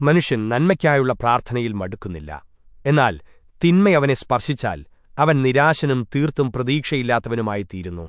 മനുഷ്യൻ നന്മയ്ക്കായുള്ള പ്രാർത്ഥനയിൽ മടുക്കുന്നില്ല. എന്നാൽ തിന്മയവനെ സ്പർശിച്ചാൽ അവൻ നിരാശനും തീർത്തും പ്രതീക്ഷയില്ലാത്തവനുമായിത്തീരുന്നു.